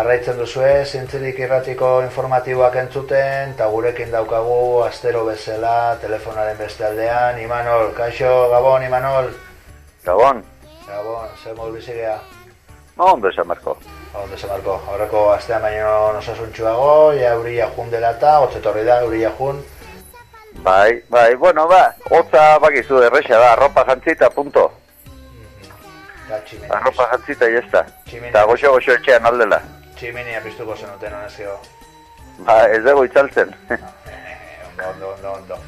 jarraitzen duzue, zintzirik irratiko informatiboak entzuten, eta gurekin daukagu astero bezala, telefonaren beste aldean, Imanol, kaixo, Gabon, Imanol? Gabon? Gabon, zer modu bizigea? Ondo esan marko. Ondo esan marko, horreko astean baino nosasuntxuago, ja eurila jun dela eta, otzetorri da eurila jun. Bai, bai, bueno, ba, hotza bakizu erresa da, arropa jantzita, punto. Arropa jantzita, jazta. Eta goxo, goxo etxean aldela. Tximinia piztuko zenuten, honezio. Ba, ez dugu itzaltzen. ondo, ondo, ondo, ondo.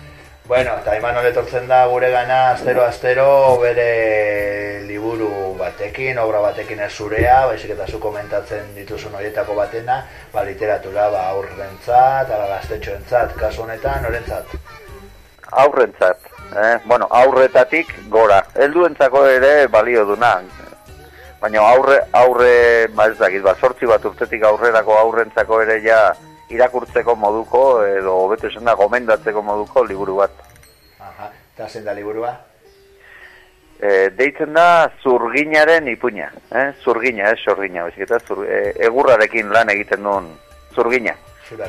Bueno, eta Imanol etortzen da gure gana, astero, astero, bere liburu batekin, obra batekin ez zurea, baizik eta zu komentatzen dituzun horietako batena, ba, literatura, ba, aurrentzat, ala gaztetxoentzat, kasu honetan, norentzat? Aurrentzat, eh? bueno, aurretatik gora. Helduentzako ere balio duna. Baina aurre, aurre, ba ez dakit, ba, sortzi bat urtetik aurrerako aurrentzako ere ja irakurtzeko moduko, edo hobeto esan da, gomendatzeko moduko liburu bat. Aha, eta zen da liburua? E, deitzen da zurginaren ipuña, eh? zurgina, ez sorgina, bezik eta zur, e, egurrarekin lan egiten duen zurgina.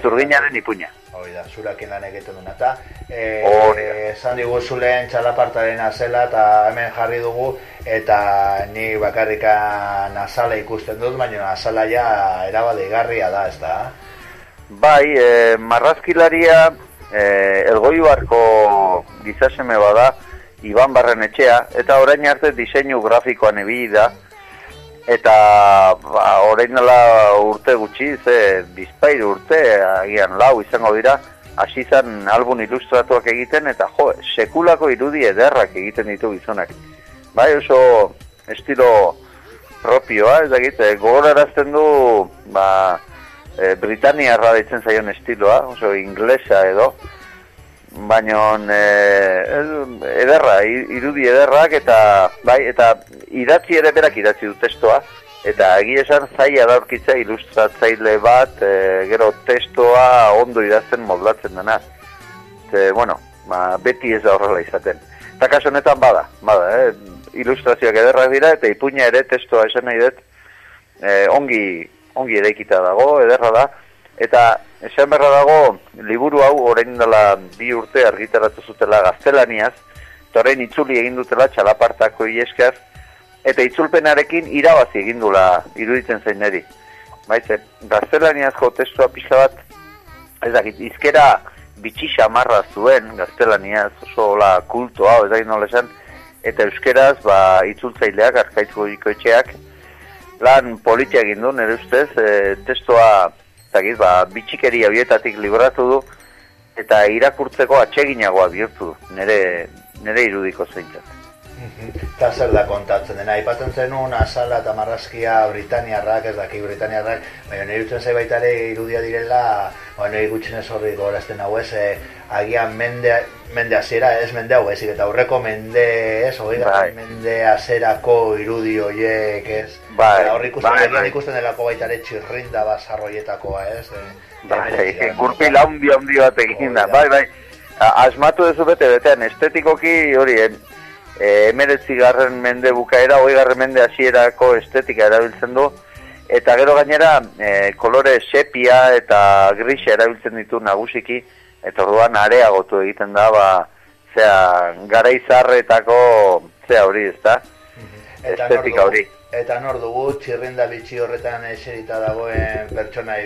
Zurginaren ipuña. Hoi da, zurakin lan egiten duen, eta e, esan diguzu lehen txalapartaren azela, eta hemen jarri dugu, eta ni bakarrikan azala ikusten dut, baina azala ja erabade garria da, ez da? Bai, e, marrazkilaria e, elgoi barko gizaseme bada, Iban Barren etxea, eta orain arte diseinu grafikoan ebili da, eta ba, orain dela urte gutxi, ze bizpairu urte, agian lau izango dira, hasi zen album ilustratuak egiten, eta jo, sekulako irudi ederrak egiten ditu gizonak. Bai, oso estilo propioa, ez da egite, gogorarazten du, ba, e, Britaniarra ditzen zaion estiloa, oso inglesa edo, baina e, ederra, irudi ederrak eta bai, eta idatzi ere berak idatzi du testoa, eta egi esan zaila daurkitza ilustratzaile bat, e, gero testoa ondo idazten modlatzen dena. Ze, bueno, ba, beti ez da horrela izaten. Eta kaso honetan bada, bada, eh? ilustrazioak ederrak dira, eta ipuña ere testoa esan nahi dut, e, ongi, ongi eraikita dago, ederra da, eta esan berra dago, liburu hau orain dela bi urte argitaratu zutela gaztelaniaz, eta orain itzuli egin dutela txalapartako ieskaz, eta itzulpenarekin irabazi egin dula iruditzen zein neri. Baize, gaztelaniazko testua pixka bat, ez dakit, izkera bitxi xamarra zuen gaztelaniaz, oso hola kultoa, ez dakit nola esan, eta euskeraz, ba, itzultzaileak, arkaitzu etxeak, lan politia egin du, nire ustez, e, testoa, zagiz, ba, bitxikeria horietatik libratu du, eta irakurtzeko atseginagoa bihurtu du, nire, nire irudiko zeintzat. Eta zer da kontatzen? Dena, ipaten zenun azala eta marrazkia Britaniarrak, ez daki Britaniarrak, baina nire utzen zei baita ere irudia direla, baina nire gutxen ez horri gorazten hau ez, eh, agian mende, mende azera, ez mende hau ezik, eta aurreko mende ez, hori bai. mende azerako irudi horiek ez, bai, horri ikusten, bai, bai. ikusten delako baita ere txirrinda bazarroietakoa ez, de, bai, gurpil handi handi bat egin da, bai, bai, asmatu dezu bete betean, estetikoki hori, e, emeretzi garren mende bukaera, hoi garren mende hasierako estetika erabiltzen du, eta gero gainera e, kolore sepia eta grisa erabiltzen ditu nagusiki, eta orduan areagotu egiten da, ba, zea, gara izarretako, zea hori, ez da? Estetika hori. Eta nor dugu, txirrinda bitxi horretan eserita dagoen pertsona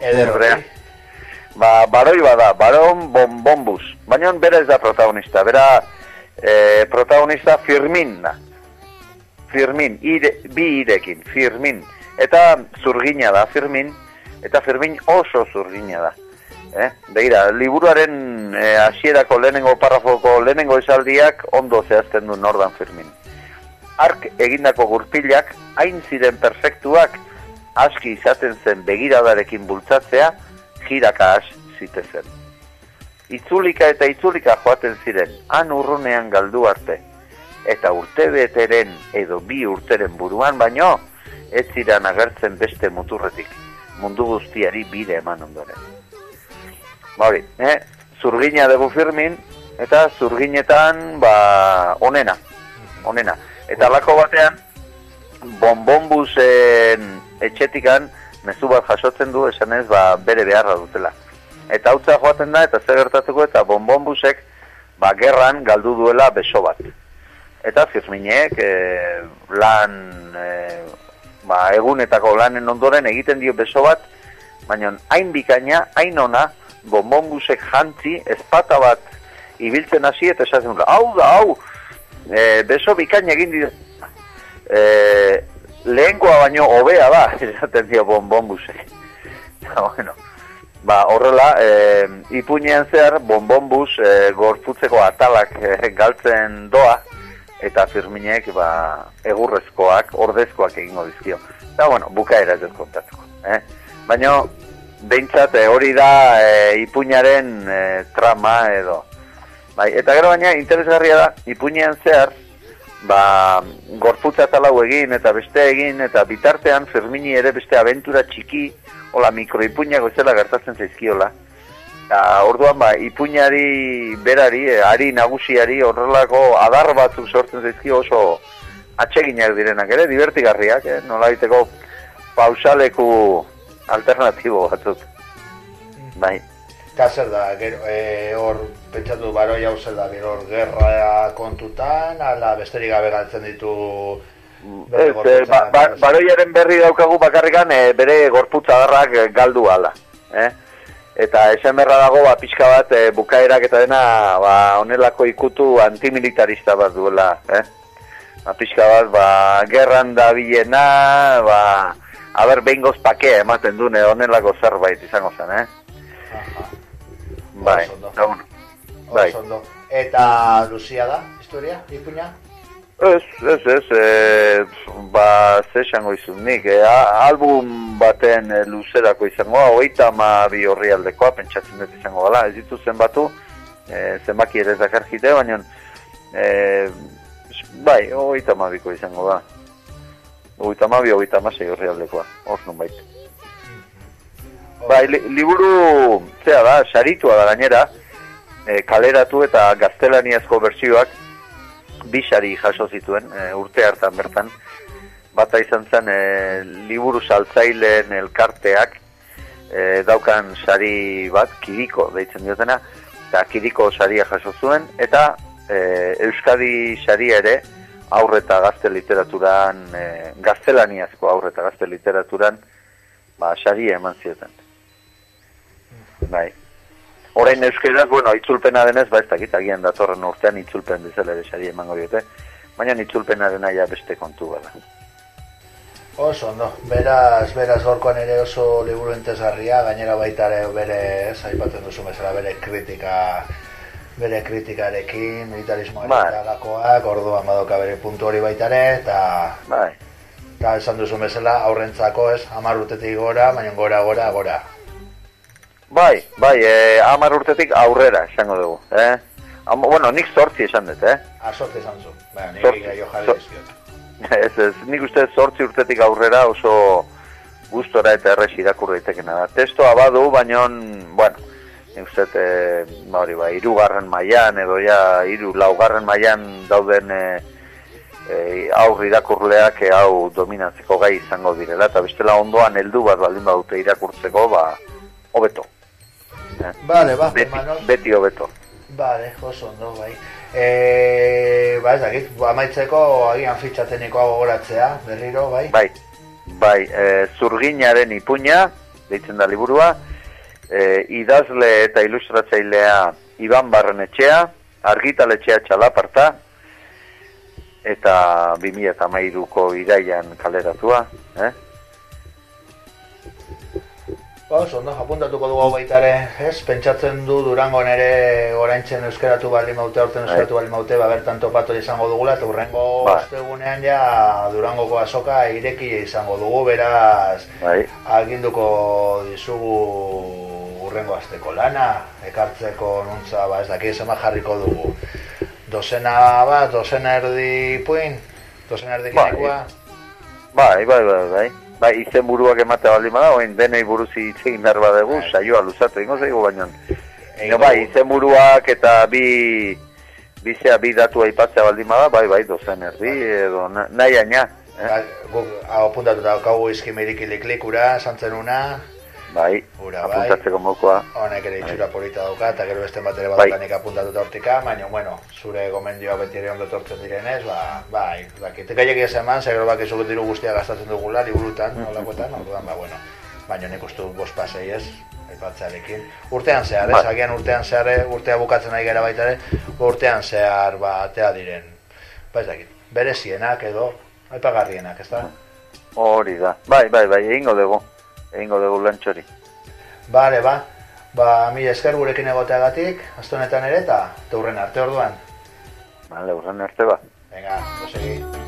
eder Ba, baroi bada, baron bonbonbus. Baina bera ez da protagonista, bera e, protagonista Firmin. Firmin, ire, bi irekin, Firmin. Eta zurgina da, Firmin, eta Firmin oso zurgina da. Eh? Begira, liburuaren e, hasierako lehenengo parrafoko lehenengo esaldiak ondo zehazten du Nordan Firmin. Ark egindako gurpilak, hain ziren perfektuak, aski izaten zen begiradarekin bultzatzea, jiraka as zitezen itzulika eta itzulika joaten ziren, han urrunean galdu arte. Eta urte beteren edo bi urteren buruan baino, ez ziren agertzen beste muturretik, mundu guztiari bide eman ondoren. Bari, eh? zurgina dugu firmin, eta zurginetan, ba, onena, onena. Eta lako batean, bonbonbuzen etxetikan mezu bat jasotzen du esan ez ba, bere beharra dutela. Eta hau joaten da, eta zer gertatuko, eta bonbonbusek ba, gerran galdu duela beso bat. Eta firminek e, lan e, ba, egunetako lanen ondoren egiten dio beso bat, baina hain bikaina, hain ona, bonbonbusek jantzi, ezpata bat ibiltzen hasi eta esatzen dut, hau da, hau, e, beso bikaina egin dio. E, lehenkoa baino hobea da, esaten dio bonbonbusek. Eta, bueno, ba, horrela, e, ipuñean zer, bonbonbus e, gorputzeko atalak e, galtzen doa, eta firminek, ba, egurrezkoak, ordezkoak egingo dizkio. Eta, bueno, bukaera ez kontatuko. Eh? Baina, behintzat, e, hori da e, ipuñaren e, trama edo. Bai, eta gero baina, interesgarria da, ipuñean zer, ba, gorputza talau egin, eta beste egin, eta bitartean, firmini ere beste aventura txiki, hola mikroipuñak bezala gertatzen zaizkiola. Ta, orduan ba, ipuñari berari, eh, ari nagusiari horrelako adar batzuk sortzen zaizkio oso atseginak direnak ere, divertigarriak, eh? nola biteko pausaleku alternatibo batzuk. Bai. Eta zer da, gero, e, hor, pentsatu baroi hau zer da, gero, gerra kontutan, ala besterik gabe galtzen ditu Ez, e, ba, ba, baroiaren berri daukagu bakarrikan e, bere gorputza darrak e, galdu ala. Eh? Eta esan berra dago ba, pixka bat e, bukaerak eta dena ba, onelako ikutu antimilitarista bat duela. Eh? Ba, pixka bat, ba, gerran da bilena, ba, haber behin pakea ematen dune onelako zerbait izango zen, eh? Bai, bai. Eta Lucia da, historia, ipuña? Ez, ez, ez, e, ba, ze esango izun nik, e, album baten luzerako izango, hogeita ma bi horri aldekoa, pentsatzen dut izango gala, ez ditu zenbatu, e, zenbaki ere zakarkite, baina, e, bai, hogeita ma biko izango da. Hogeita ma bi, hogeita ma zei horri aldekoa, hor nun baita. Bai, li, liburu, zera da, saritua da gainera, e, kaleratu eta gaztelaniazko bertsioak, bisari jaso zituen e, urte hartan bertan. Bata izan zen e, liburu saltzaileen elkarteak e, daukan sari bat kiriko deitzen diotena. Eta kiriko saria jaso zuen eta e, Euskadi saria ere aurreta gazte literaturan e, gaztelaniazko aurreta gazte literaturan ba, saria eman zioten. Bai Orain euskeraz, bueno, itzulpena denez, ba ez dakit, agian datorren urtean itzulpen bezala sari emango diote, baina itzulpena dena ja beste kontu bada. Oso, ondo, beraz, beraz gorkoan ere oso liburu entesgarria, gainera baita ere bere, ez, aipatzen duzu bezala bere kritika, bere kritikarekin, militarismoa bai. lakoak, orduan badoka bere puntu hori baita ere, eta... Bai. Eta esan duzu bezala, aurrentzako ez, amar urtetik gora, baina gora, gora, gora. Bai, bai, eh, amar urtetik aurrera, esango dugu, eh? Am, bueno, nik sortzi esan dut, eh? Ah, sortzi esan zu, baina, nik sortzi, jo jarri so, Ez, ez, nik uste sortzi urtetik aurrera oso gustora eta errez irakur daitekena da. Testoa badu, baina, bueno, nik uste, eh, ba, hori, ba, irugarren maian, edo ja, iru, laugarren maian dauden eh, eh, aurri irakurleak eh, hau dominatzeko gai izango direla, eta bestela ondoan heldu bat baldin badute irakurtzeko, ba, hobeto. Vale, va, beti, beti hobeto. Vale, oso ondo, bai. E, ba, ez dakit, amaitzeko agian fitxatenikoa gogoratzea, berriro, bai? Bai, bai, e, zurginaren ipuña, deitzen da liburua, e, idazle eta ilustratzailea Iban Barrenetxea, argitaletxea txalaparta, eta 2008ko iraian kaleratua, eh? Ba, no, apuntatuko dugu hau baita ere, ez? Pentsatzen du Durango nere oraintzen euskeratu bali maute, aurten bai. euskeratu bali maute, ba, bertan topatu izango dugula, eta urrengo ba. ostegunean ja Durangoko azoka ireki izango dugu, beraz, bai. aginduko dizugu urrengo azteko lana, ekartzeko nuntza, ba, ez daki, zema jarriko dugu. Dozena, ba, dozena erdi puin, dozena erdi bai. bai, bai, bai, bai bai, izen buruak emate baldin bada, oin denei buruz itzegin behar badegu, bai. saioa luzatu, ingo zeigu baino. Ego, bai, izen buruak eta bi, bizea bi datu aipatzea baldin bada, bai, bai, dozen erdi, edo nahi aina, Ba, guk hau puntatu daukagu izkimirik iliklikura, santzen una, Bai, Ura, bai. apuntatzeko mokoa. honek ere itxura polita dauka, eta gero beste bat ere Bai. badutanik apuntatuta hortika, baina, bueno, zure gomendioa beti ere ondo etortzen direnez, ba, bai, dakit, gaiek ez eman, zegero bak izugut diru guztia gastatzen dugula, liburutan, nolakoetan, orduan, ba, bueno, baina nik uste dut bost pasei ez, aipatzearekin. Urtean zehar, ez, Bai. agian urtean zehar, eh, urtea bukatzen ari gara baita ere, urtean zehar, ba, atea diren, ba, ez dakit, berezienak edo, aipagarrienak, ez da? Hori da. Bai, bai, bai, egingo dugu. Egingo dugu lantxori. Bale, ba, ba, mi esker gurekin egoteagatik, aste honetan ere, eta turren arte orduan. Bale, urren arte ba. Venga, dosegi.